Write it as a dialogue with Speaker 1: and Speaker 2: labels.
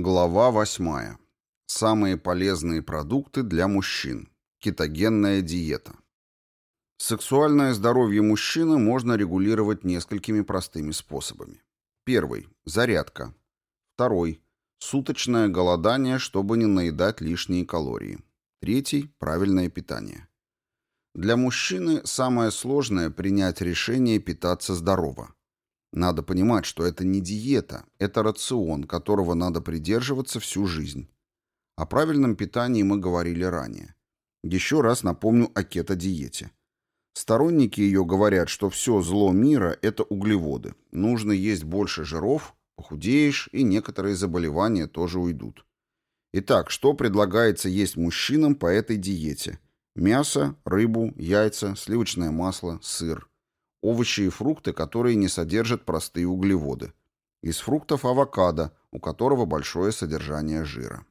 Speaker 1: Глава 8. Самые полезные продукты для мужчин. Кетогенная диета. Сексуальное здоровье мужчины можно регулировать несколькими простыми способами. Первый – зарядка. Второй – суточное голодание, чтобы не наедать лишние калории. Третий – правильное питание. Для мужчины самое сложное – принять решение питаться здорово. Надо понимать, что это не диета, это рацион, которого надо придерживаться всю жизнь. О правильном питании мы говорили ранее. Еще раз напомню о кето-диете. Сторонники ее говорят, что все зло мира – это углеводы. Нужно есть больше жиров, похудеешь, и некоторые заболевания тоже уйдут. Итак, что предлагается есть мужчинам по этой диете? Мясо, рыбу, яйца, сливочное масло, сыр. Овощи и фрукты, которые не содержат простые углеводы. Из фруктов авокадо, у которого большое содержание жира.